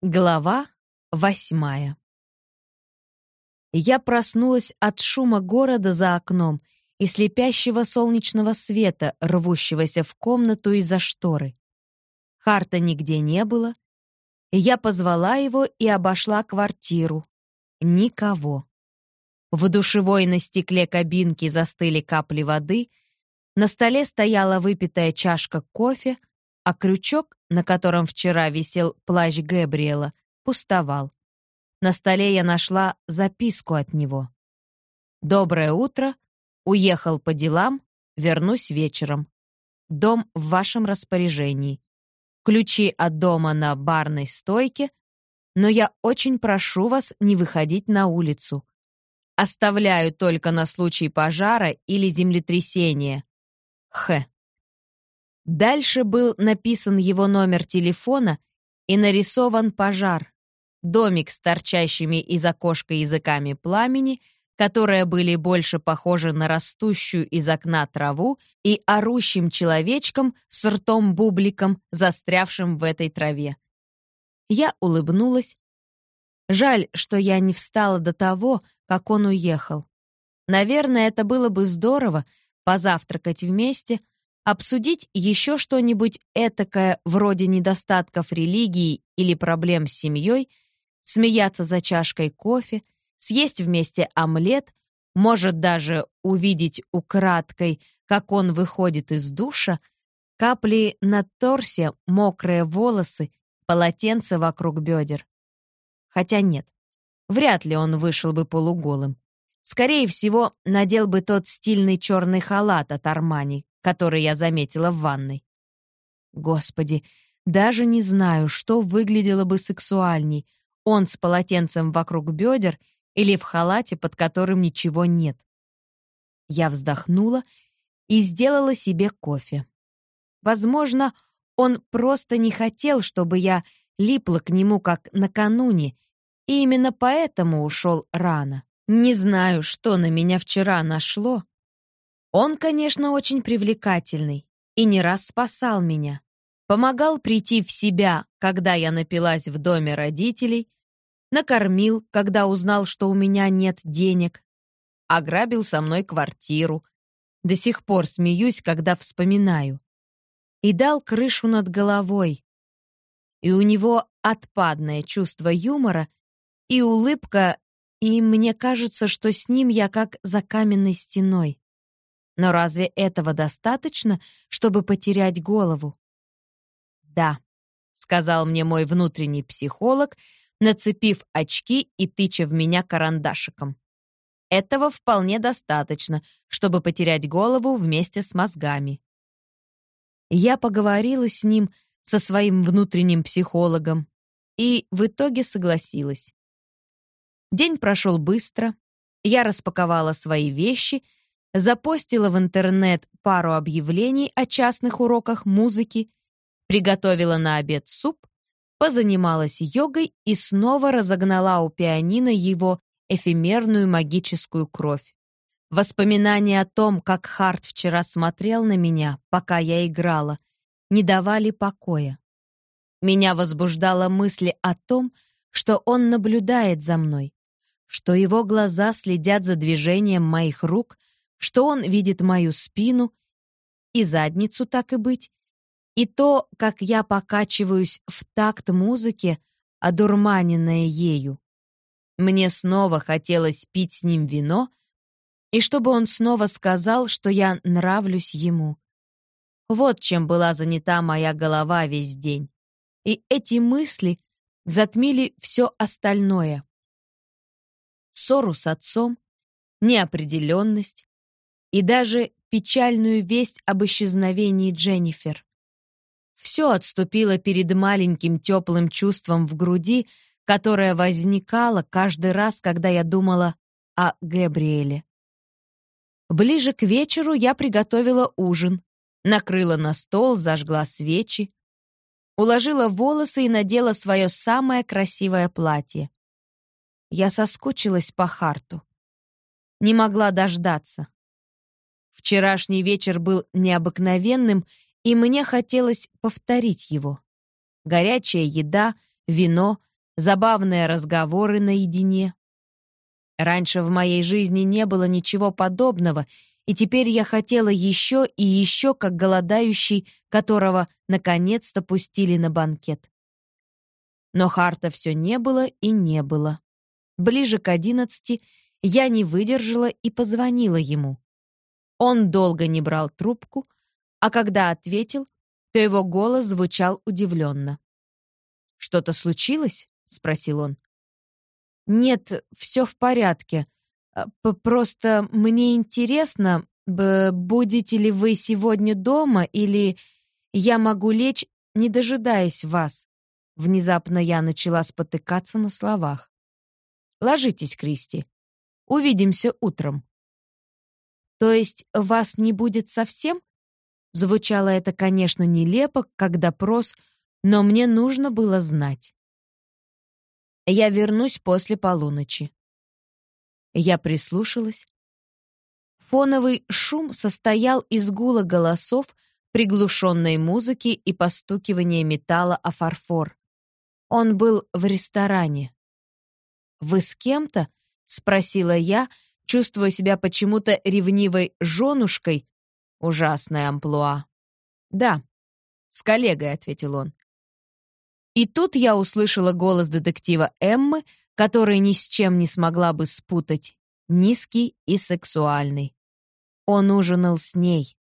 Глава восьмая Я проснулась от шума города за окном и слепящего солнечного света, рвущегося в комнату из-за шторы. Харта нигде не было. Я позвала его и обошла квартиру. Никого. В душевой на стекле кабинки застыли капли воды, на столе стояла выпитая чашка кофе, а крючок, на котором вчера висел плащ Гэбриэла, пустовал. На столе я нашла записку от него. «Доброе утро. Уехал по делам. Вернусь вечером. Дом в вашем распоряжении. Ключи от дома на барной стойке, но я очень прошу вас не выходить на улицу. Оставляю только на случай пожара или землетрясения. Х. Дальше был написан его номер телефона и нарисован пожар. Домик с торчащими из окошка языками пламени, которые были больше похожи на растущую из окна траву и орущим человечком с ртом-бубликом, застрявшим в этой траве. Я улыбнулась. Жаль, что я не встала до того, как он уехал. Наверное, это было бы здорово позавтракать вместе, обсудить еще что-нибудь этакое вроде недостатков религии или проблем с семьей, смеяться за чашкой кофе, съесть вместе омлет, может даже увидеть украдкой, как он выходит из душа, капли на торсе, мокрые волосы, полотенце вокруг бедер. Хотя нет, вряд ли он вышел бы полуголым. Скорее всего, надел бы тот стильный черный халат от Армани, который я заметила в ванной. Господи, даже не знаю, что выглядело бы сексуальней. Он с полотенцем вокруг бедер или в халате, под которым ничего нет. Я вздохнула и сделала себе кофе. Возможно, он просто не хотел, чтобы я липла к нему как накануне, и именно поэтому ушел рано. Не знаю, что на меня вчера нашло, он, конечно, очень привлекательный и не раз спасал меня. Помогал прийти в себя, когда я напилась в доме родителей, накормил, когда узнал, что у меня нет денег, ограбил со мной квартиру. До сих пор смеюсь, когда вспоминаю. И дал крышу над головой. И у него отпадное чувство юмора и улыбка, и мне кажется, что с ним я как за каменной стеной. Но разве этого достаточно, чтобы потерять голову? Да, сказал мне мой внутренний психолог, нацепив очки и тыча в меня карандашиком. Этого вполне достаточно, чтобы потерять голову вместе с мозгами. Я поговорила с ним, со своим внутренним психологом, и в итоге согласилась. День прошел быстро, я распаковала свои вещи — запостила в интернет пару объявлений о частных уроках музыки, приготовила на обед суп, позанималась йогой и снова разогнала у пианино его эфемерную магическую кровь. Воспоминания о том, как Харт вчера смотрел на меня, пока я играла, не давали покоя. Меня возбуждала мысль о том, что он наблюдает за мной, что его глаза следят за движением моих рук, что он видит мою спину и задницу, так и быть, и то, как я покачиваюсь в такт музыке, одурманенная ею. Мне снова хотелось пить с ним вино, и чтобы он снова сказал, что я нравлюсь ему. Вот чем была занята моя голова весь день. И эти мысли затмили все остальное. Ссору с отцом, неопределенность, и даже печальную весть об исчезновении Дженнифер. Все отступило перед маленьким теплым чувством в груди, которое возникало каждый раз, когда я думала о Габриэле. Ближе к вечеру я приготовила ужин, накрыла на стол, зажгла свечи, уложила волосы и надела свое самое красивое платье. Я соскучилась по Харту. Не могла дождаться. Вчерашний вечер был необыкновенным, и мне хотелось повторить его. Горячая еда, вино, забавные разговоры наедине. Раньше в моей жизни не было ничего подобного, и теперь я хотела еще и еще, как голодающий, которого наконец-то пустили на банкет. Но Харта все не было и не было. Ближе к одиннадцати я не выдержала и позвонила ему. Он долго не брал трубку, а когда ответил, то его голос звучал удивленно. «Что-то случилось?» — спросил он. «Нет, все в порядке. А, просто мне интересно, будете ли вы сегодня дома или я могу лечь, не дожидаясь вас?» Внезапно я начала спотыкаться на словах. «Ложитесь, Кристи. Увидимся утром». «То есть вас не будет совсем?» Звучало это, конечно, нелепо, как допрос, но мне нужно было знать. Я вернусь после полуночи. Я прислушалась. Фоновый шум состоял из гула голосов, приглушенной музыки и постукивания металла о фарфор. Он был в ресторане. «Вы с кем-то?» — спросила я, чувствуя себя почему-то ревнивой женушкой. Ужасная амплуа. «Да, с коллегой», — ответил он. И тут я услышала голос детектива Эммы, который ни с чем не смогла бы спутать, низкий и сексуальный. Он ужинал с ней.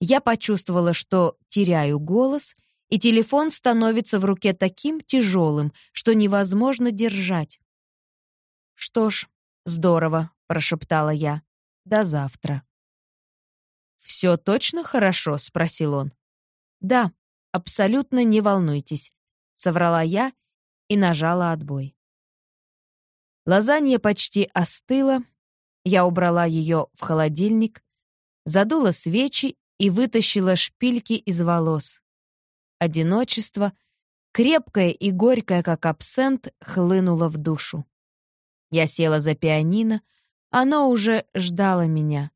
Я почувствовала, что теряю голос, и телефон становится в руке таким тяжелым, что невозможно держать. «Что ж, здорово», — прошептала я. «До завтра». «Все точно хорошо?» — спросил он. «Да, абсолютно не волнуйтесь соврала я и нажала отбой. Лазанья почти остыла, я убрала ее в холодильник, задула свечи и вытащила шпильки из волос. Одиночество, крепкое и горькое, как абсент, хлынуло в душу. Я села за пианино, оно уже ждало меня.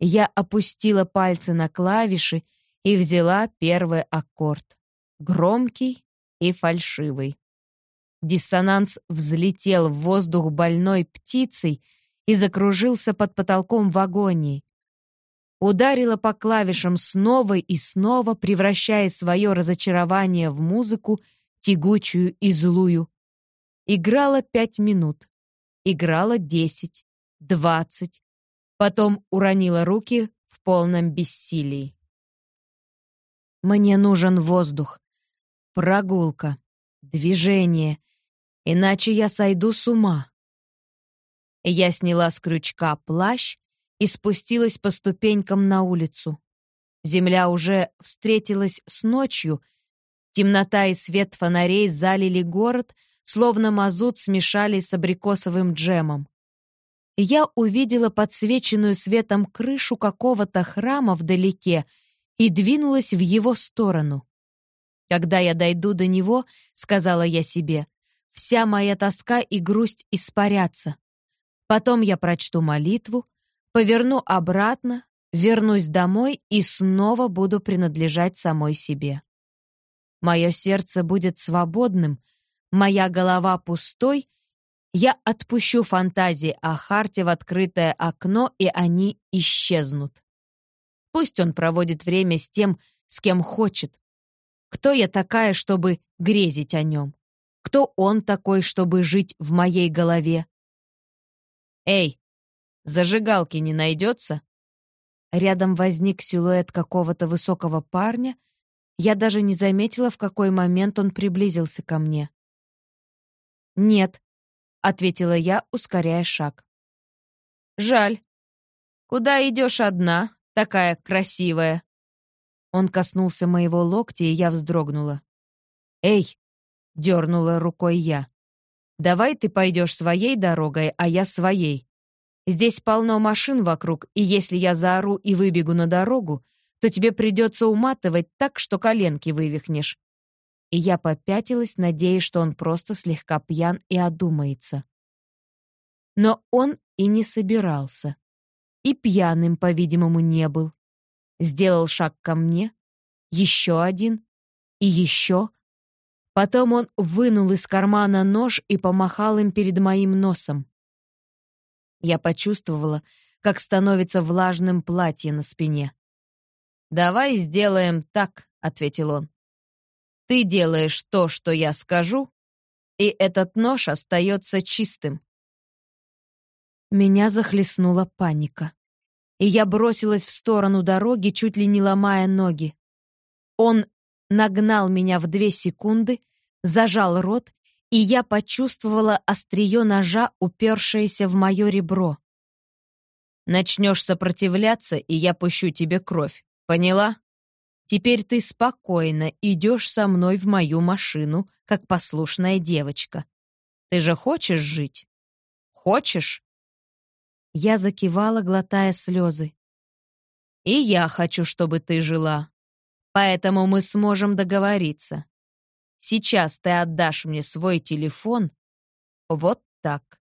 Я опустила пальцы на клавиши и взяла первый аккорд. Громкий и фальшивый. Диссонанс взлетел в воздух больной птицей и закружился под потолком в агонии. Ударила по клавишам снова и снова, превращая свое разочарование в музыку, тягучую и злую. Играла пять минут. Играла десять, двадцать. Потом уронила руки в полном бессилии. Мне нужен воздух. Прогулка, движение, иначе я сойду с ума. Я сняла с крючка плащ и спустилась по ступенькам на улицу. Земля уже встретилась с ночью. Темнота и свет фонарей залили город, словно мазут смешали с абрикосовым джемом. Я увидела подсвеченную светом крышу какого-то храма вдалеке и двинулась в его сторону. Когда я дойду до него, сказала я себе, вся моя тоска и грусть испарятся. Потом я прочту молитву, поверну обратно, вернусь домой и снова буду принадлежать самой себе. Мое сердце будет свободным, моя голова пустой, я отпущу фантазии о Харте в открытое окно, и они исчезнут. Пусть он проводит время с тем, с кем хочет, кто я такая, чтобы грезить о нем? Кто он такой, чтобы жить в моей голове? Эй, зажигалки не найдется? Рядом возник силуэт какого-то высокого парня. Я даже не заметила, в какой момент он приблизился ко мне. «Нет», — ответила я, ускоряя шаг. «Жаль. Куда идешь одна, такая красивая?» Он коснулся моего локтя, и я вздрогнула. «Эй!» — дернула рукой я. «Давай ты пойдешь своей дорогой, а я своей. Здесь полно машин вокруг, и если я заору и выбегу на дорогу, то тебе придется уматывать так, что коленки вывихнешь». И я попятилась, надеясь, что он просто слегка пьян и одумается. Но он и не собирался. И пьяным, по-видимому, не был сделал шаг ко мне, еще один и еще. Потом он вынул из кармана нож и помахал им перед моим носом. Я почувствовала, как становится влажным платье на спине. «Давай сделаем так», — ответил он. «Ты делаешь то, что я скажу, и этот нож остается чистым». Меня захлестнула паника, и я бросилась в сторону дороги, чуть ли не ломая ноги. Он нагнал меня в две секунды, зажал рот, и я почувствовала острие ножа, упершееся в мое ребро. «Начнешь сопротивляться, и я пущу тебе кровь. Поняла? Теперь ты спокойно идешь со мной в мою машину, как послушная девочка. Ты же хочешь жить? Хочешь?» Я закивала, глотая слезы. «И я хочу, чтобы ты жила. Поэтому мы сможем договориться. Сейчас ты отдашь мне свой телефон. Вот так.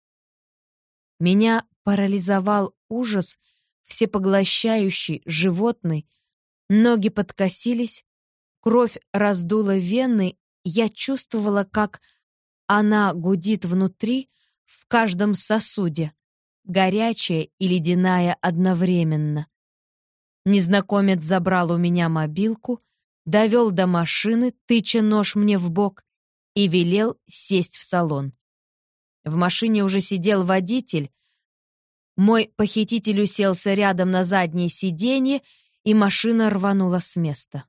Меня парализовал ужас, всепоглощающий, животный. Ноги подкосились, кровь раздула вены, я чувствовала, как она гудит внутри, в каждом сосуде, горячая и ледяная одновременно. Незнакомец забрал у меня мобилку, довел до машины, тыча нож мне в бок, и велел сесть в салон. В машине уже сидел водитель. Мой похититель уселся рядом на заднее сиденье, и машина рванула с места.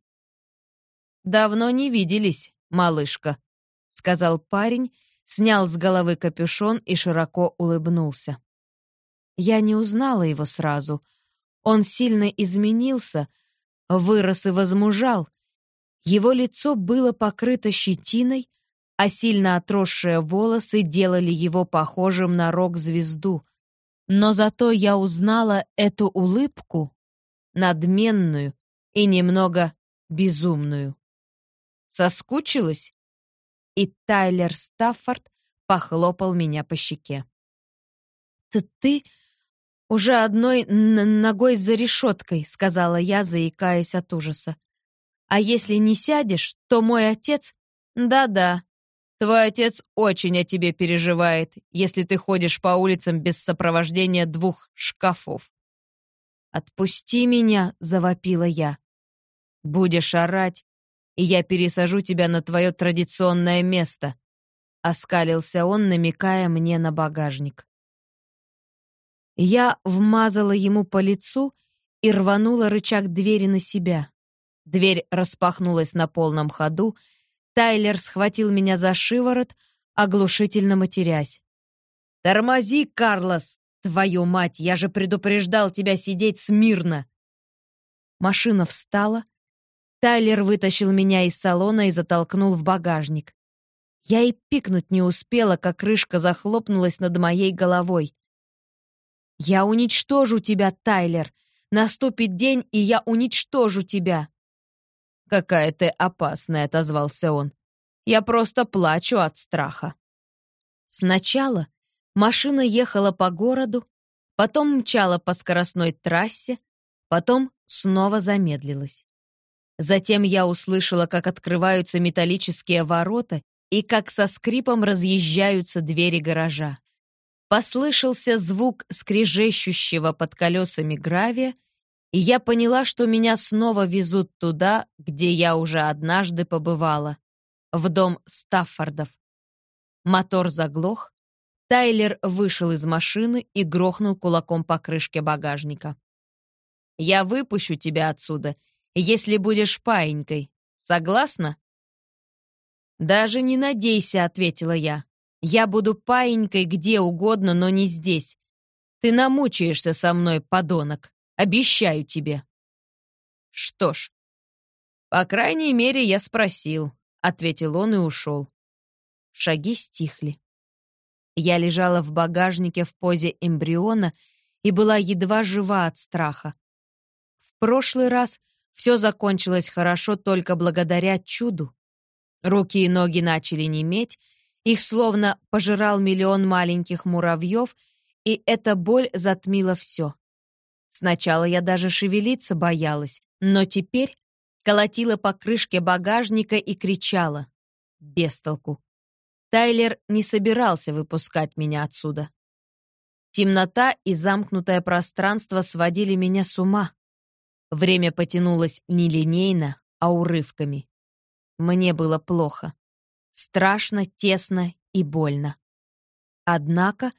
«Давно не виделись, малышка», — сказал парень, снял с головы капюшон и широко улыбнулся. Я не узнала его сразу — он сильно изменился, вырос и возмужал. Его лицо было покрыто щетиной, а сильно отросшие волосы делали его похожим на рок-звезду. Но зато я узнала эту улыбку, надменную и немного безумную. Соскучилась? И Тайлер Стаффорд похлопал меня по щеке. «Ты, ты «Уже одной ногой за решеткой», — сказала я, заикаясь от ужаса. «А если не сядешь, то мой отец...» «Да-да, твой отец очень о тебе переживает, если ты ходишь по улицам без сопровождения двух шкафов». «Отпусти меня», — завопила я. «Будешь орать, и я пересажу тебя на твое традиционное место», — оскалился он, намекая мне на багажник. Я вмазала ему по лицу и рванула рычаг двери на себя. Дверь распахнулась на полном ходу. Тайлер схватил меня за шиворот, оглушительно матерясь. «Тормози, Карлос! Твою мать, я же предупреждал тебя сидеть смирно!» Машина встала. Тайлер вытащил меня из салона и затолкнул в багажник. Я и пикнуть не успела, как крышка захлопнулась над моей головой. «Я уничтожу тебя, Тайлер! Наступит день, и я уничтожу тебя!» «Какая ты опасная!» — отозвался он. «Я просто плачу от страха». Сначала машина ехала по городу, потом мчала по скоростной трассе, потом снова замедлилась. Затем я услышала, как открываются металлические ворота и как со скрипом разъезжаются двери гаража. Послышался звук скрежещущего под колесами гравия, и я поняла, что меня снова везут туда, где я уже однажды побывала, в дом Стаффордов. Мотор заглох, Тайлер вышел из машины и грохнул кулаком по крышке багажника. «Я выпущу тебя отсюда, если будешь паинькой. Согласна?» «Даже не надейся», — ответила я. Я буду паинькой где угодно, но не здесь. Ты намучаешься со мной, подонок. Обещаю тебе. Что ж, по крайней мере, я спросил, ответил он и ушел. Шаги стихли. Я лежала в багажнике в позе эмбриона и была едва жива от страха. В прошлый раз все закончилось хорошо только благодаря чуду. Руки и ноги начали неметь, их словно пожирал миллион маленьких муравьев, и эта боль затмила все. Сначала я даже шевелиться боялась, но теперь колотила по крышке багажника и кричала. без толку. Тайлер не собирался выпускать меня отсюда. Темнота и замкнутое пространство сводили меня с ума. Время потянулось не линейно, а урывками. Мне было плохо. Страшно, тесно и больно. Однако,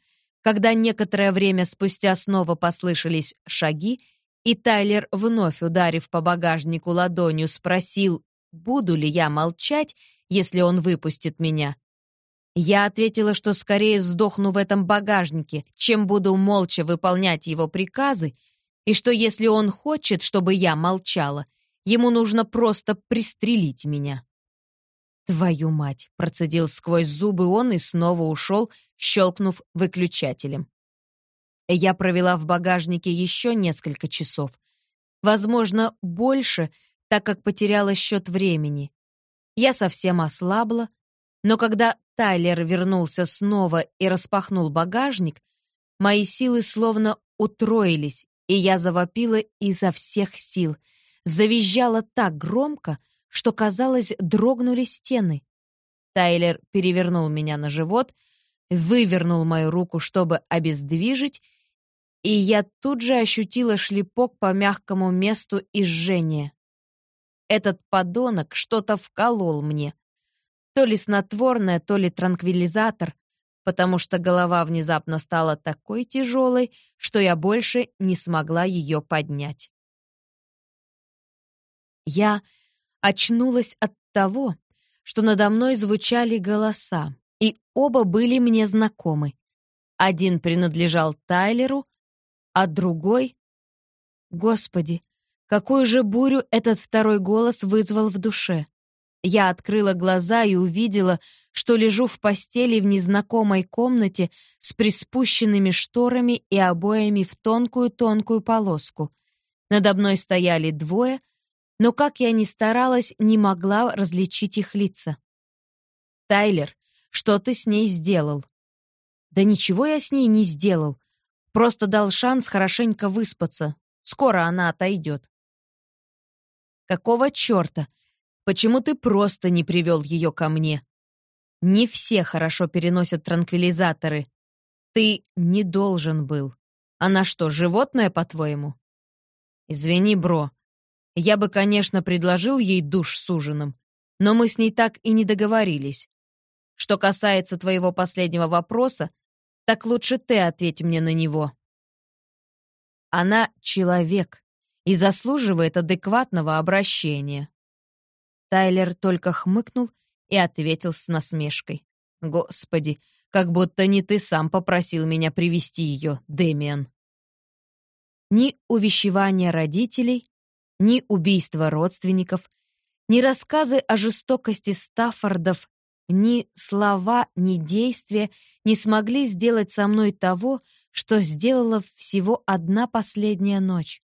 когда некоторое время спустя снова послышались шаги, и Тайлер, вновь ударив по багажнику ладонью, спросил, буду ли я молчать, если он выпустит меня, я ответила, что скорее сдохну в этом багажнике, чем буду молча выполнять его приказы, и что если он хочет, чтобы я молчала, ему нужно просто пристрелить меня. «Твою мать!» — процедил сквозь зубы он и снова ушел, щелкнув выключателем. Я провела в багажнике еще несколько часов. Возможно, больше, так как потеряла счет времени. Я совсем ослабла, но когда Тайлер вернулся снова и распахнул багажник, мои силы словно утроились, и я завопила изо всех сил. Завизжала так громко, что, казалось, дрогнули стены. Тайлер перевернул меня на живот, вывернул мою руку, чтобы обездвижить, и я тут же ощутила шлепок по мягкому месту и. Этот подонок что-то вколол мне то ли снотворное, то ли транквилизатор, потому что голова внезапно стала такой тяжелой, что я больше не смогла ее поднять. Я очнулась от того, что надо мной звучали голоса, и оба были мне знакомы. Один принадлежал Тайлеру, а другой... Господи, какую же бурю этот второй голос вызвал в душе. Я открыла глаза и увидела, что лежу в постели в незнакомой комнате с приспущенными шторами и обоями в тонкую-тонкую полоску. Надо мной стояли двое, но, как я ни старалась, не могла различить их лица. «Тайлер, что ты с ней сделал?» «Да ничего я с ней не сделал. Просто дал шанс хорошенько выспаться. Скоро она отойдет». «Какого черта? Почему ты просто не привел ее ко мне? Не все хорошо переносят транквилизаторы. Ты не должен был. Она что, животное, по-твоему? Извини, бро. Я бы, конечно, предложил ей душ с ужином, но мы с ней так и не договорились. Что касается твоего последнего вопроса, так лучше ты ответь мне на него. Она человек и заслуживает адекватного обращения. Тайлер только хмыкнул и ответил с насмешкой. «Господи, как будто не ты сам попросил меня привести ее, Дэмиан». Ни увещевания родителей, ни убийства родственников, ни рассказы о жестокости Стаффордов, ни слова, ни действия не смогли сделать со мной того, что сделала всего одна последняя ночь.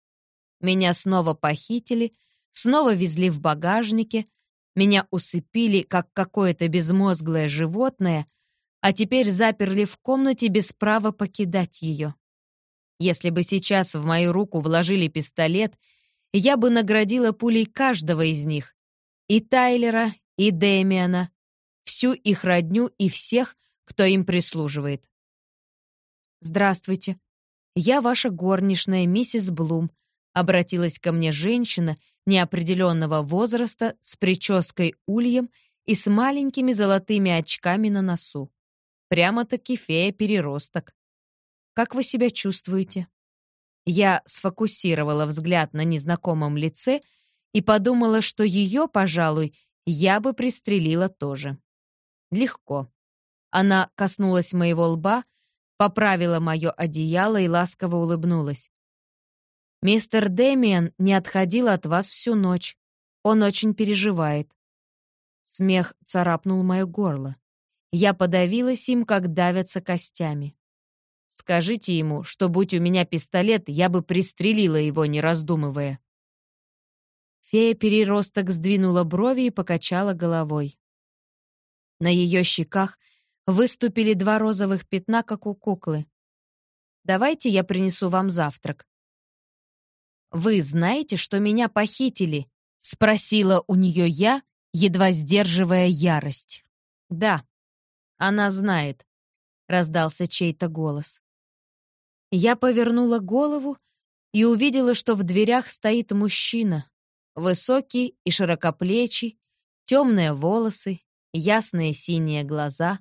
Меня снова похитили, снова везли в багажнике, меня усыпили, как какое-то безмозглое животное, а теперь заперли в комнате без права покидать ее. Если бы сейчас в мою руку вложили пистолет, я бы наградила пулей каждого из них. И Тайлера, и Дэмиана, всю их родню и всех, кто им прислуживает. «Здравствуйте. Я ваша горничная, миссис Блум», — обратилась ко мне женщина, неопределенного возраста, с прической ульем и с маленькими золотыми очками на носу. Прямо-таки фея-переросток. «Как вы себя чувствуете?» Я сфокусировала взгляд на незнакомом лице и подумала, что ее, пожалуй, я бы пристрелила тоже. Легко. Она коснулась моего лба, поправила мое одеяло и ласково улыбнулась. Мистер Дэмиан не отходил от вас всю ночь. Он очень переживает. Смех царапнул мое горло. Я подавилась им, как давятся костями. Скажите ему, что будь у меня пистолет, я бы пристрелила его, не раздумывая. Фея-переросток сдвинула брови и покачала головой. На ее щеках выступили два розовых пятна, как у куклы. «Давайте я принесу вам завтрак. «Вы знаете, что меня похитили?» — спросила у нее я, едва сдерживая ярость. «Да, она знает», — раздался чей-то голос. Я повернула голову и увидела, что в дверях стоит мужчина, высокий и широкоплечий, темные волосы, ясные синие глаза.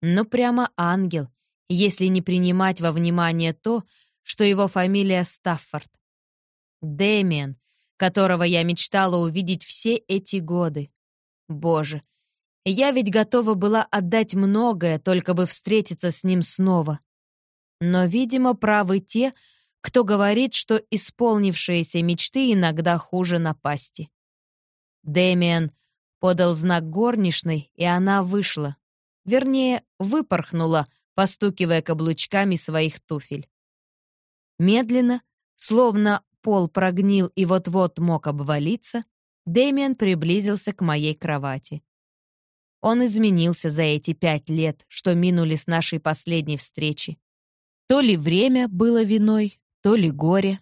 Ну, прямо ангел, если не принимать во внимание то, что его фамилия Стаффорд. Дэмиан, которого я мечтала увидеть все эти годы. Боже, я ведь готова была отдать многое, только бы встретиться с ним снова. Но, видимо, правы те, кто говорит, что исполнившиеся мечты иногда хуже напасти. Дэмиан подал знак горничной, и она вышла. Вернее, выпорхнула, постукивая каблучками своих туфель. Медленно, словно пол прогнил и вот-вот мог обвалиться, Дэмиан приблизился к моей кровати. Он изменился за эти пять лет, что минули с нашей последней встречи. То ли время было виной, то ли горе.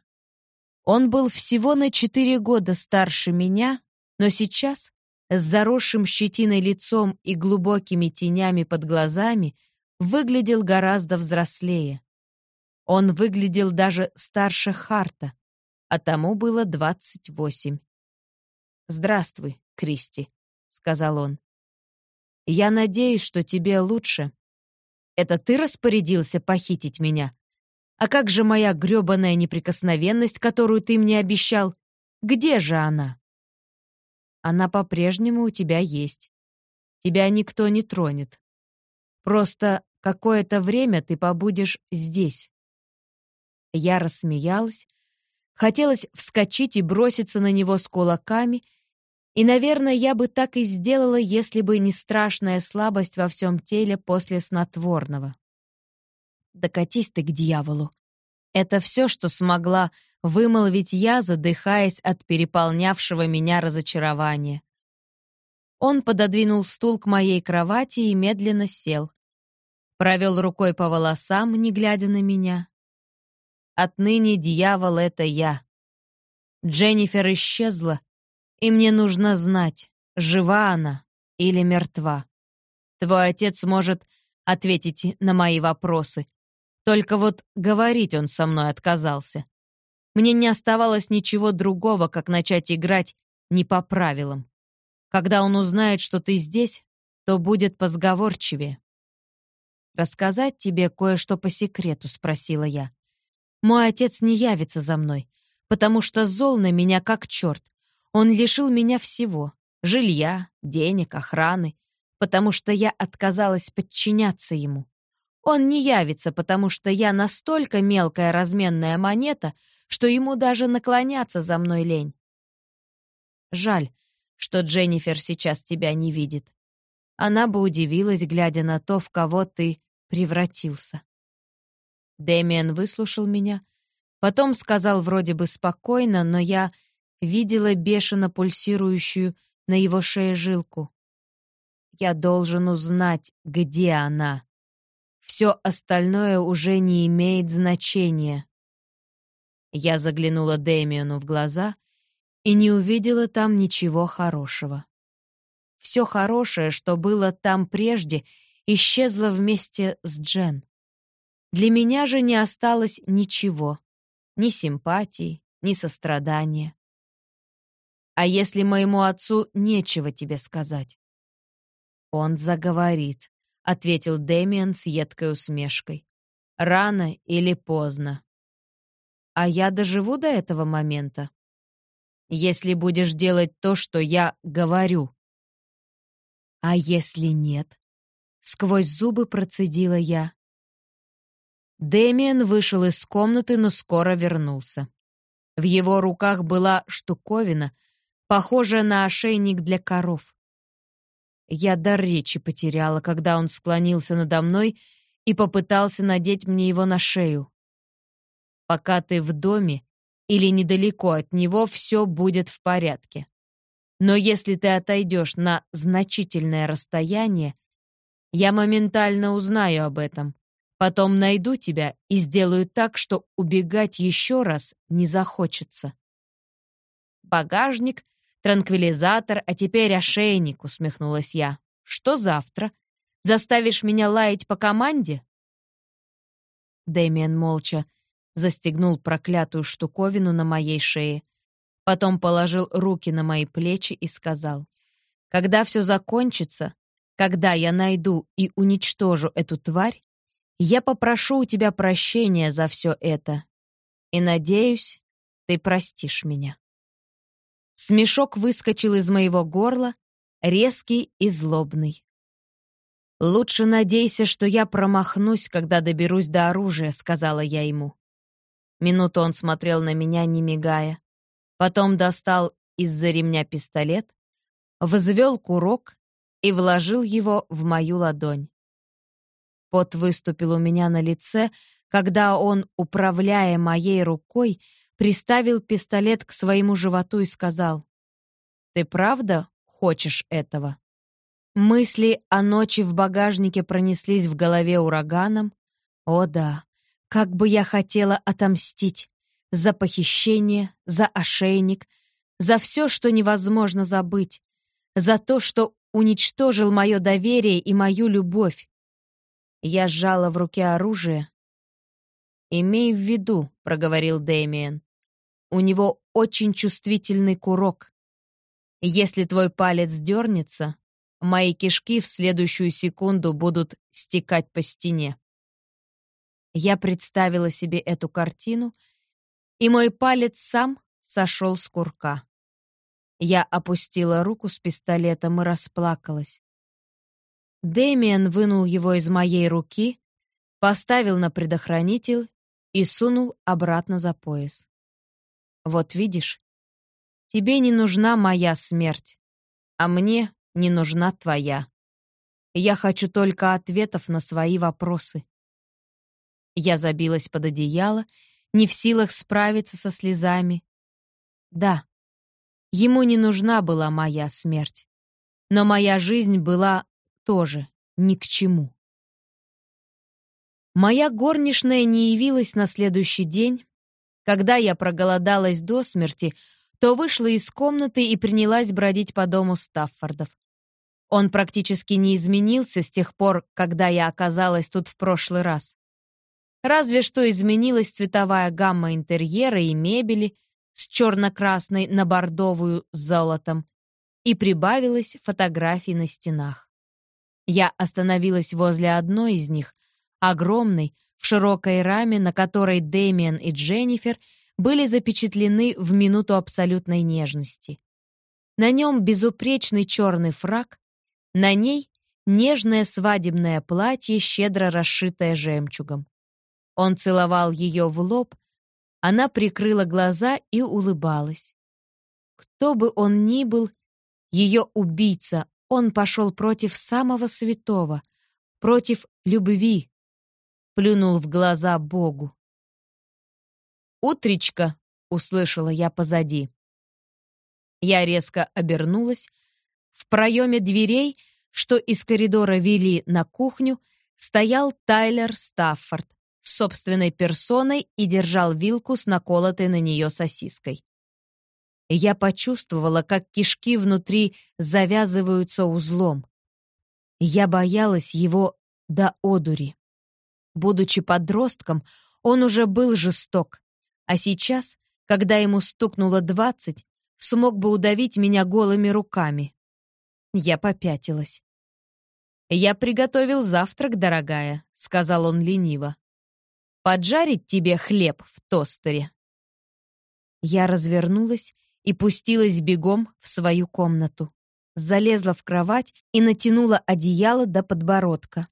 Он был всего на четыре года старше меня, но сейчас, с заросшим щетиной лицом и глубокими тенями под глазами, выглядел гораздо взрослее. Он выглядел даже старше Харта, а тому было двадцать восемь. «Здравствуй, Кристи», — сказал он. «Я надеюсь, что тебе лучше. Это ты распорядился похитить меня? А как же моя грёбаная неприкосновенность, которую ты мне обещал? Где же она?» «Она по-прежнему у тебя есть. Тебя никто не тронет. Просто какое-то время ты побудешь здесь». Я рассмеялась, хотелось вскочить и броситься на него с кулаками — и, наверное, я бы так и сделала, если бы не страшная слабость во всем теле после снотворного. Докатись ты к дьяволу. Это все, что смогла вымолвить я, задыхаясь от переполнявшего меня разочарования. Он пододвинул стул к моей кровати и медленно сел. Провел рукой по волосам, не глядя на меня. Отныне дьявол — это я. Дженнифер исчезла, и мне нужно знать, жива она или мертва. Твой отец может ответить на мои вопросы. Только вот говорить он со мной отказался. Мне не оставалось ничего другого, как начать играть не по правилам. Когда он узнает, что ты здесь, то будет позговорчивее. «Рассказать тебе кое-что по секрету?» — спросила я. «Мой отец не явится за мной, потому что зол на меня как черт, он лишил меня всего — жилья, денег, охраны, потому что я отказалась подчиняться ему. Он не явится, потому что я настолько мелкая разменная монета, что ему даже наклоняться за мной лень. Жаль, что Дженнифер сейчас тебя не видит. Она бы удивилась, глядя на то, в кого ты превратился. Дэмиан выслушал меня, потом сказал вроде бы спокойно, но я видела бешено пульсирующую на его шее жилку. Я должен узнать, где она. Все остальное уже не имеет значения. Я заглянула Дэмиону в глаза и не увидела там ничего хорошего. Все хорошее, что было там прежде, исчезло вместе с Джен. Для меня же не осталось ничего. Ни симпатии, ни сострадания. А если моему отцу нечего тебе сказать? Он заговорит, ответил Дэмиан с едкой усмешкой. Рано или поздно. А я доживу до этого момента. Если будешь делать то, что я говорю. А если нет? Сквозь зубы процедила я. Дэмиан вышел из комнаты, но скоро вернулся. В его руках была штуковина, похожая на ошейник для коров. Я дар речи потеряла, когда он склонился надо мной и попытался надеть мне его на шею. Пока ты в доме или недалеко от него, все будет в порядке. Но если ты отойдешь на значительное расстояние, я моментально узнаю об этом. Потом найду тебя и сделаю так, что убегать еще раз не захочется. Багажник транквилизатор, а теперь ошейник», — усмехнулась я. Что завтра? Заставишь меня лаять по команде?» Дэмиан молча застегнул проклятую штуковину на моей шее, потом положил руки на мои плечи и сказал, «Когда все закончится, когда я найду и уничтожу эту тварь, я попрошу у тебя прощения за все это и надеюсь, ты простишь меня». Смешок выскочил из моего горла, резкий и злобный. «Лучше надейся, что я промахнусь, когда доберусь до оружия», — сказала я ему. Минуту он смотрел на меня, не мигая. Потом достал из-за ремня пистолет, взвел курок и вложил его в мою ладонь. Пот выступил у меня на лице, когда он, управляя моей рукой, приставил пистолет к своему животу и сказал, «Ты правда хочешь этого?» Мысли о ночи в багажнике пронеслись в голове ураганом. О да, как бы я хотела отомстить за похищение, за ошейник, за все, что невозможно забыть, за то, что уничтожил мое доверие и мою любовь. Я сжала в руке оружие. «Имей в виду», — проговорил Дэмиен, — «у него очень чувствительный курок. Если твой палец дернется, Мои кишки в следующую секунду будут стекать по стене. Я представила себе эту картину, и мой палец сам сошел с курка. Я опустила руку с пистолетом и расплакалась. Дэмиан вынул его из моей руки, поставил на предохранитель и сунул обратно за пояс. «Вот видишь, тебе не нужна моя смерть, а мне не нужна твоя. Я хочу только ответов на свои вопросы. Я забилась под одеяло, не в силах справиться со слезами. Да, ему не нужна была моя смерть, но моя жизнь была тоже ни к чему. Моя горничная не явилась на следующий день. Когда я проголодалась до смерти, то вышла из комнаты и принялась бродить по дому Стаффордов. Он практически не изменился с тех пор, когда я оказалась тут в прошлый раз. Разве что изменилась цветовая гамма интерьера и мебели с черно-красной на бордовую с золотом и прибавилось фотографий на стенах. Я остановилась возле одной из них, огромной, в широкой раме, на которой Дэмиан и Дженнифер были запечатлены в минуту абсолютной нежности. На нем безупречный черный фрак, на ней нежное свадебное платье, щедро расшитое жемчугом. Он целовал ее в лоб, она прикрыла глаза и улыбалась. Кто бы он ни был, ее убийца, он пошел против самого святого, против любви, плюнул в глаза Богу. «Утречка!» — услышала я позади. Я резко обернулась, в проеме дверей, что из коридора вели на кухню, стоял Тайлер Стаффорд с собственной персоной и держал вилку с наколотой на нее сосиской. Я почувствовала, как кишки внутри завязываются узлом. Я боялась его до одури. Будучи подростком, он уже был жесток, а сейчас, когда ему стукнуло двадцать, смог бы удавить меня голыми руками. Я попятилась. «Я приготовил завтрак, дорогая», — сказал он лениво. «Поджарить тебе хлеб в тостере». Я развернулась и пустилась бегом в свою комнату. Залезла в кровать и натянула одеяло до подбородка.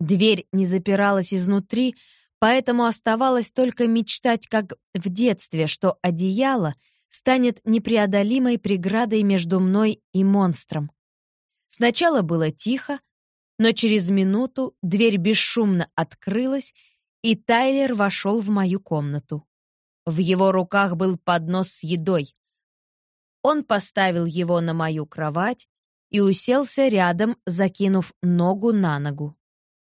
Дверь не запиралась изнутри, поэтому оставалось только мечтать, как в детстве, что одеяло станет непреодолимой преградой между мной и монстром. Сначала было тихо, но через минуту дверь бесшумно открылась, и Тайлер вошел в мою комнату. В его руках был поднос с едой. Он поставил его на мою кровать и уселся рядом, закинув ногу на ногу.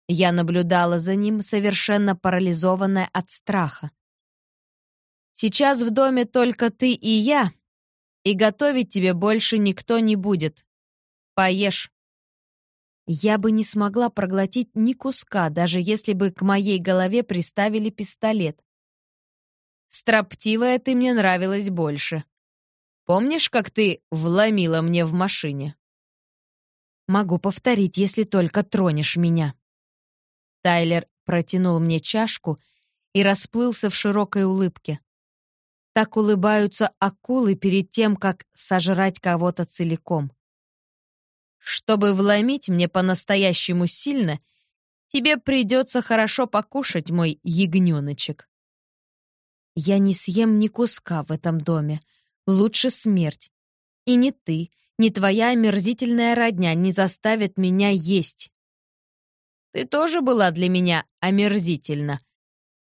Я наблюдала за ним, совершенно парализованная от страха. «Сейчас в доме только ты и я, и готовить тебе больше никто не будет», Поешь. Я бы не смогла проглотить ни куска, даже если бы к моей голове приставили пистолет. Строптивая ты мне нравилась больше. Помнишь, как ты вломила мне в машине? Могу повторить, если только тронешь меня. Тайлер протянул мне чашку и расплылся в широкой улыбке. Так улыбаются акулы перед тем, как сожрать кого-то целиком. Чтобы вломить мне по-настоящему сильно, тебе придется хорошо покушать, мой ягненочек. Я не съем ни куска в этом доме. Лучше смерть. И ни ты, ни твоя омерзительная родня не заставят меня есть. Ты тоже была для меня омерзительна.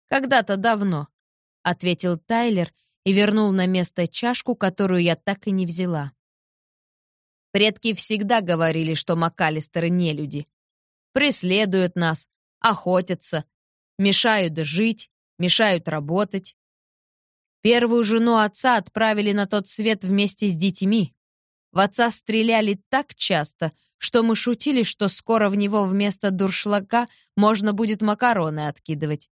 Когда-то давно, — ответил Тайлер и вернул на место чашку, которую я так и не взяла. Предки всегда говорили, что МакАлистеры не люди. Преследуют нас, охотятся, мешают жить, мешают работать. Первую жену отца отправили на тот свет вместе с детьми. В отца стреляли так часто, что мы шутили, что скоро в него вместо дуршлака можно будет макароны откидывать.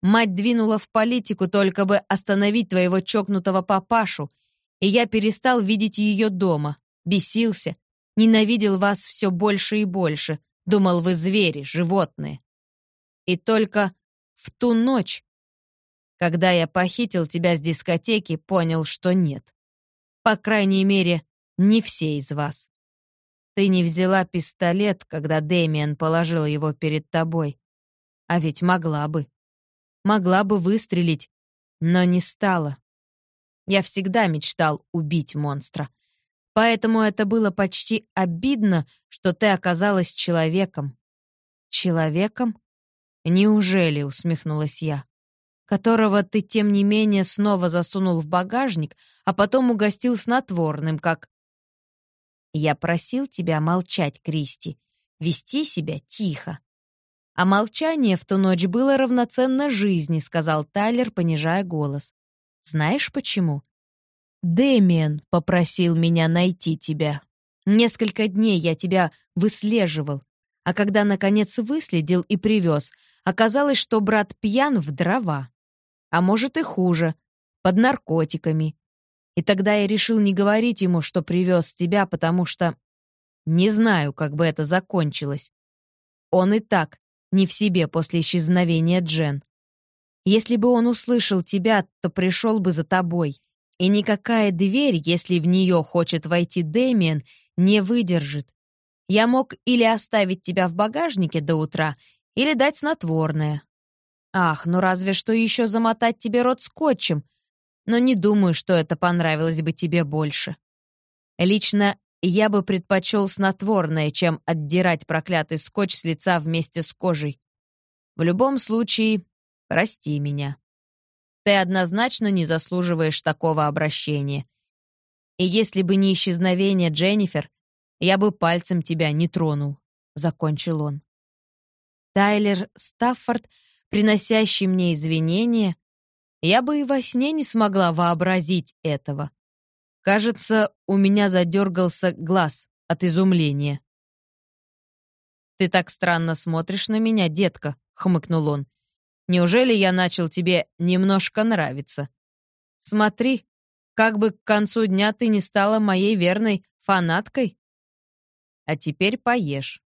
Мать двинула в политику только бы остановить твоего чокнутого папашу, и я перестал видеть ее дома, бесился, ненавидел вас все больше и больше, думал, вы звери, животные. И только в ту ночь когда я похитил тебя с дискотеки, понял, что нет. По крайней мере, не все из вас. Ты не взяла пистолет, когда Дэмиан положил его перед тобой. А ведь могла бы. Могла бы выстрелить, но не стала. Я всегда мечтал убить монстра. Поэтому это было почти обидно, что ты оказалась человеком. Человеком? Неужели, усмехнулась я которого ты, тем не менее, снова засунул в багажник, а потом угостил снотворным, как... Я просил тебя молчать, Кристи, вести себя тихо. А молчание в ту ночь было равноценно жизни, сказал Тайлер, понижая голос. Знаешь почему? Дэмиен попросил меня найти тебя. Несколько дней я тебя выслеживал, а когда, наконец, выследил и привез, оказалось, что брат пьян в дрова а может и хуже, под наркотиками. И тогда я решил не говорить ему, что привез тебя, потому что не знаю, как бы это закончилось. Он и так не в себе после исчезновения Джен. Если бы он услышал тебя, то пришел бы за тобой. И никакая дверь, если в нее хочет войти Дэмиен, не выдержит. Я мог или оставить тебя в багажнике до утра, или дать снотворное. Ах, ну разве что еще замотать тебе рот скотчем. Но не думаю, что это понравилось бы тебе больше. Лично я бы предпочел снотворное, чем отдирать проклятый скотч с лица вместе с кожей. В любом случае, прости меня. Ты однозначно не заслуживаешь такого обращения. И если бы не исчезновение Дженнифер, я бы пальцем тебя не тронул», — закончил он. Тайлер Стаффорд — приносящий мне извинения, я бы и во сне не смогла вообразить этого. Кажется, у меня задергался глаз от изумления. «Ты так странно смотришь на меня, детка», — хмыкнул он. «Неужели я начал тебе немножко нравиться? Смотри, как бы к концу дня ты не стала моей верной фанаткой. А теперь поешь».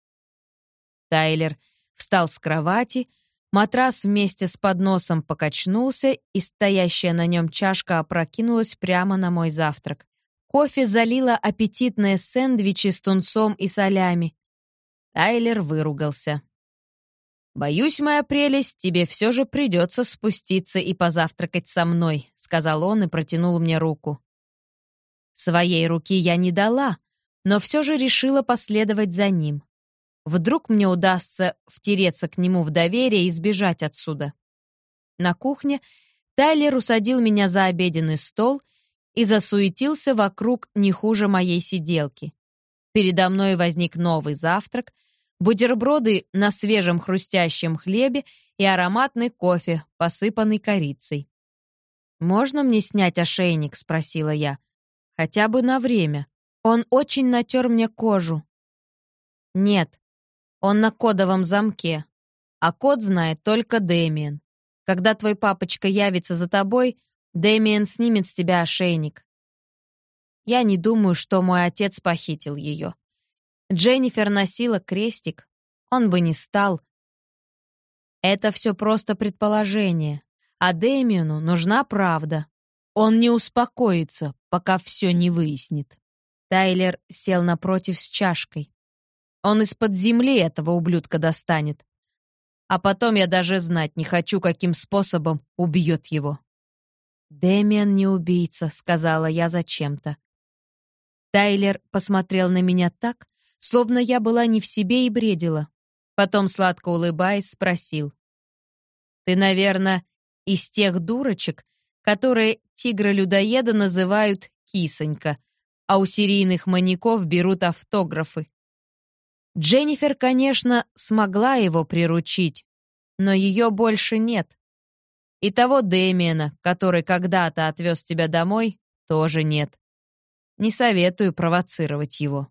Тайлер встал с кровати, Матрас вместе с подносом покачнулся, и стоящая на нем чашка опрокинулась прямо на мой завтрак. Кофе залило аппетитные сэндвичи с тунцом и солями. Тайлер выругался. «Боюсь, моя прелесть, тебе все же придется спуститься и позавтракать со мной», сказал он и протянул мне руку. Своей руки я не дала, но все же решила последовать за ним. Вдруг мне удастся втереться к нему в доверие и сбежать отсюда. На кухне Тайлер усадил меня за обеденный стол и засуетился вокруг не хуже моей сиделки. Передо мной возник новый завтрак, бутерброды на свежем хрустящем хлебе и ароматный кофе, посыпанный корицей. «Можно мне снять ошейник?» — спросила я. «Хотя бы на время. Он очень натер мне кожу». «Нет», Он на кодовом замке, а код знает только Дэмиен. Когда твой папочка явится за тобой, Дэмиен снимет с тебя ошейник. Я не думаю, что мой отец похитил ее. Дженнифер носила крестик, он бы не стал. Это все просто предположение, а Дэмиену нужна правда. Он не успокоится, пока все не выяснит. Тайлер сел напротив с чашкой. Он из-под земли этого ублюдка достанет. А потом я даже знать не хочу, каким способом убьет его. «Дэмиан не убийца», — сказала я зачем-то. Тайлер посмотрел на меня так, словно я была не в себе и бредила. Потом, сладко улыбаясь, спросил. «Ты, наверное, из тех дурочек, которые тигра-людоеда называют кисонька, а у серийных маньяков берут автографы. Дженнифер, конечно, смогла его приручить, но ее больше нет. И того Дэмиена, который когда-то отвез тебя домой, тоже нет. Не советую провоцировать его.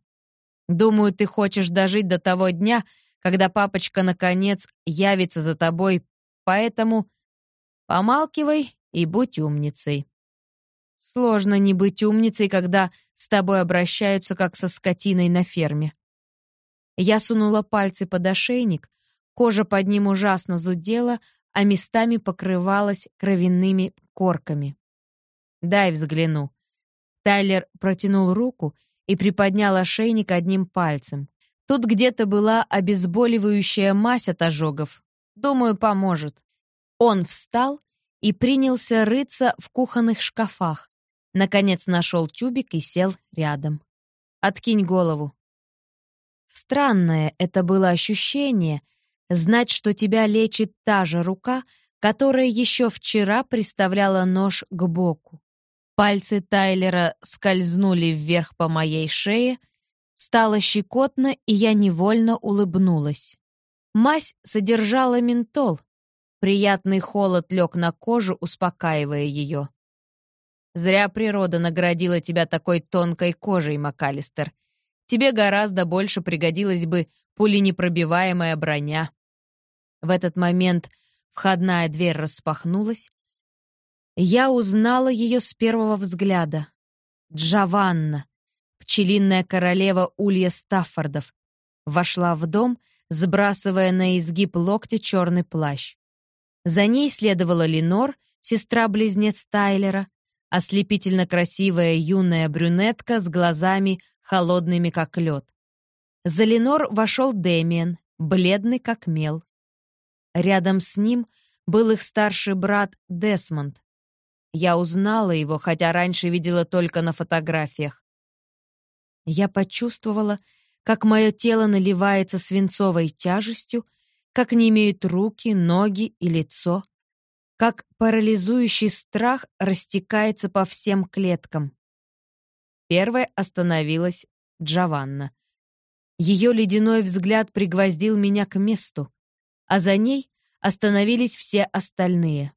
Думаю, ты хочешь дожить до того дня, когда папочка, наконец, явится за тобой, поэтому помалкивай и будь умницей. Сложно не быть умницей, когда с тобой обращаются как со скотиной на ферме. Я сунула пальцы под ошейник, кожа под ним ужасно зудела, а местами покрывалась кровяными корками. «Дай взгляну». Тайлер протянул руку и приподнял ошейник одним пальцем. Тут где-то была обезболивающая мазь от ожогов. Думаю, поможет. Он встал и принялся рыться в кухонных шкафах. Наконец нашел тюбик и сел рядом. «Откинь голову». Странное это было ощущение — знать, что тебя лечит та же рука, которая еще вчера приставляла нож к боку. Пальцы Тайлера скользнули вверх по моей шее, стало щекотно, и я невольно улыбнулась. Мазь содержала ментол, Приятный холод лег на кожу, успокаивая ее. «Зря природа наградила тебя такой тонкой кожей, МакАлистер. Тебе гораздо больше пригодилась бы пуленепробиваемая броня». В этот момент входная дверь распахнулась. Я узнала ее с первого взгляда. Джованна, пчелиная королева улья Стаффордов, вошла в дом, сбрасывая на изгиб локтя черный плащ. За ней следовала Ленор, сестра-близнец Тайлера, ослепительно красивая юная брюнетка с глазами холодными, как лед. За Ленор вошел Дэмиен, бледный, как мел. Рядом с ним был их старший брат Десмонд. Я узнала его, хотя раньше видела только на фотографиях. Я почувствовала, как мое тело наливается свинцовой тяжестью, как не имеют руки, ноги и лицо, как парализующий страх растекается по всем клеткам. Первой остановилась Джованна. Ее ледяной взгляд пригвоздил меня к месту, а за ней остановились все остальные.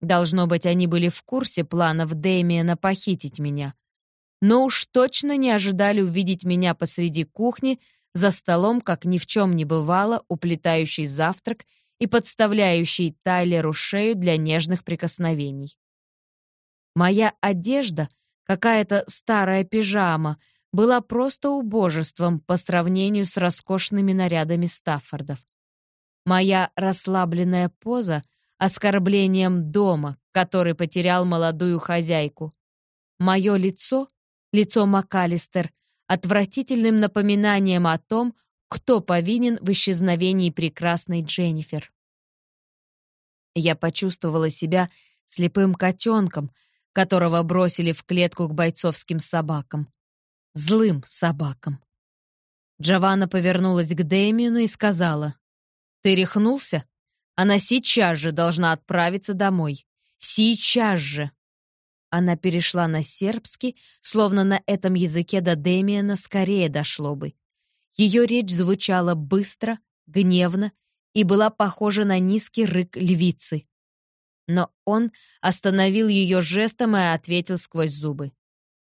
Должно быть, они были в курсе планов Дэмиена похитить меня. Но уж точно не ожидали увидеть меня посреди кухни за столом, как ни в чем не бывало, уплетающий завтрак и подставляющий Тайлеру шею для нежных прикосновений. Моя одежда, какая-то старая пижама, была просто убожеством по сравнению с роскошными нарядами Стаффордов. Моя расслабленная поза — оскорблением дома, который потерял молодую хозяйку. Мое лицо, лицо МакАлистер, отвратительным напоминанием о том, кто повинен в исчезновении прекрасной Дженнифер. Я почувствовала себя слепым котенком, которого бросили в клетку к бойцовским собакам. Злым собакам. Джованна повернулась к Дэмиону и сказала, «Ты рехнулся? Она сейчас же должна отправиться домой. Сейчас же!» Она перешла на сербский, словно на этом языке до Демиана скорее дошло бы. Ее речь звучала быстро, гневно и была похожа на низкий рык львицы. Но он остановил ее жестом и ответил сквозь зубы.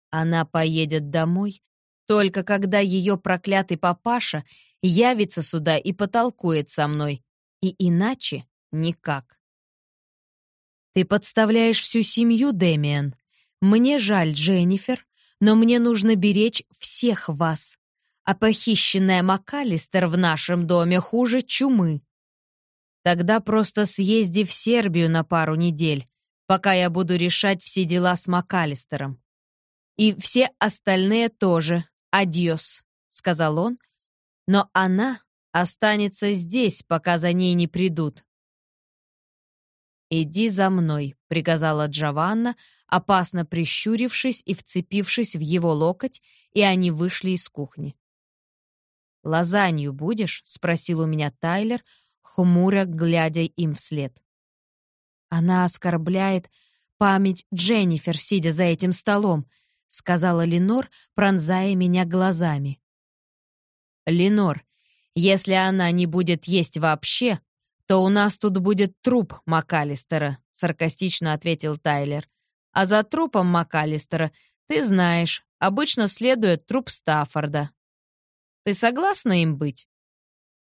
Она поедет домой, только когда ее проклятый папаша явится сюда и потолкует со мной. И иначе никак. Ты подставляешь всю семью, Дэмиан. Мне жаль, Дженнифер, но мне нужно беречь всех вас. А похищенная МакАлистер в нашем доме хуже чумы. Тогда просто съезди в Сербию на пару недель, пока я буду решать все дела с МакАлистером. И все остальные тоже. Адьос, сказал он. Но она останется здесь, пока за ней не придут. «Иди за мной», — приказала Джованна, опасно прищурившись и вцепившись в его локоть, и они вышли из кухни. «Лазанью будешь?» — спросил у меня Тайлер, хмуро глядя им вслед. «Она оскорбляет память Дженнифер, сидя за этим столом», — сказала Ленор, пронзая меня глазами. «Ленор, если она не будет есть вообще, то у нас тут будет труп МакАлистера», — саркастично ответил Тайлер. «А за трупом МакАлистера, ты знаешь, обычно следует труп Стаффорда. Ты согласна им быть?»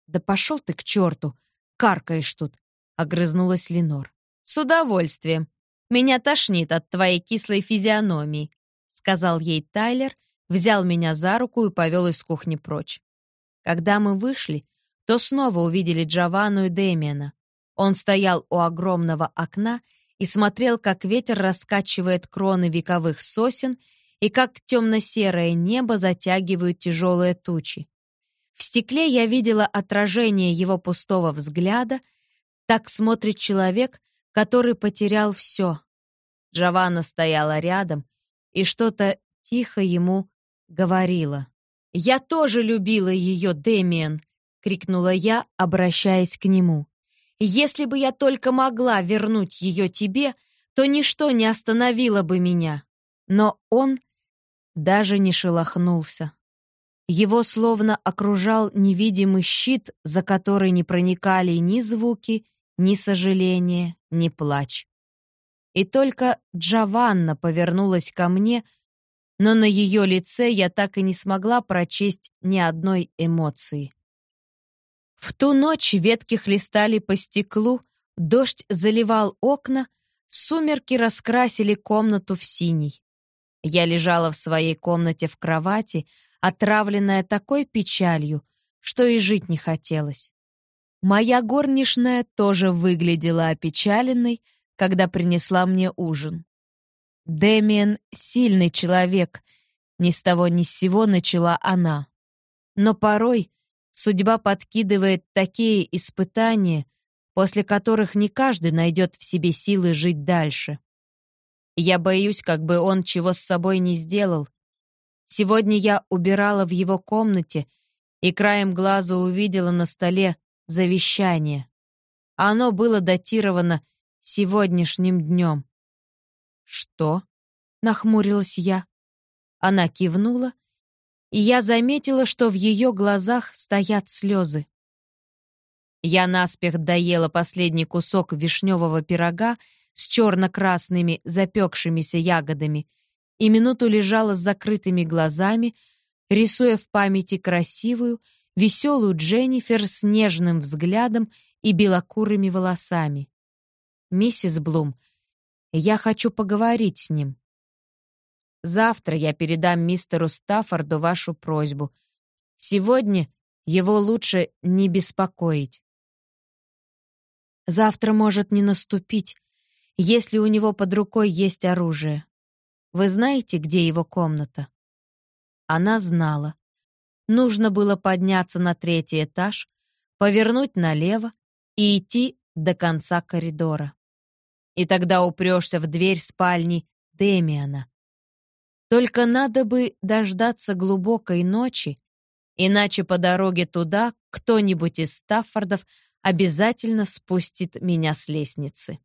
«Да пошел ты к черту! Каркаешь тут!» — огрызнулась Ленор. «С удовольствием. Меня тошнит от твоей кислой физиономии», — сказал ей Тайлер, взял меня за руку и повел из кухни прочь. Когда мы вышли, то снова увидели Джованну и Дэмиана. Он стоял у огромного окна и смотрел, как ветер раскачивает кроны вековых сосен и как темно-серое небо затягивают тяжелые тучи. В стекле я видела отражение его пустого взгляда. Так смотрит человек, который потерял все. Джованна стояла рядом и что-то тихо ему говорила. «Я тоже любила ее, Дэмиен!» крикнула я, обращаясь к нему. «Если бы я только могла вернуть ее тебе, то ничто не остановило бы меня». Но он даже не шелохнулся. Его словно окружал невидимый щит, за который не проникали ни звуки, ни сожаление, ни плач. И только Джованна повернулась ко мне, но на ее лице я так и не смогла прочесть ни одной эмоции. В ту ночь ветки хлестали по стеклу, дождь заливал окна, сумерки раскрасили комнату в синий. Я лежала в своей комнате в кровати, отравленная такой печалью, что и жить не хотелось. Моя горничная тоже выглядела опечаленной, когда принесла мне ужин. Дэмиен — сильный человек, ни с того ни с сего начала она. Но порой Судьба подкидывает такие испытания, после которых не каждый найдет в себе силы жить дальше. Я боюсь, как бы он чего с собой не сделал. Сегодня я убирала в его комнате и краем глаза увидела на столе завещание. Оно было датировано сегодняшним днем. «Что?» — нахмурилась я. Она кивнула и я заметила, что в ее глазах стоят слезы. Я наспех доела последний кусок вишневого пирога с черно-красными запекшимися ягодами и минуту лежала с закрытыми глазами, рисуя в памяти красивую, веселую Дженнифер с нежным взглядом и белокурыми волосами. «Миссис Блум, я хочу поговорить с ним». Завтра я передам мистеру Стаффорду вашу просьбу. Сегодня его лучше не беспокоить. Завтра может не наступить, если у него под рукой есть оружие. Вы знаете, где его комната? Она знала. Нужно было подняться на третий этаж, повернуть налево и идти до конца коридора. И тогда упрешься в дверь спальни Демиана. Только надо бы дождаться глубокой ночи, иначе по дороге туда кто-нибудь из Стаффордов обязательно спустит меня с лестницы.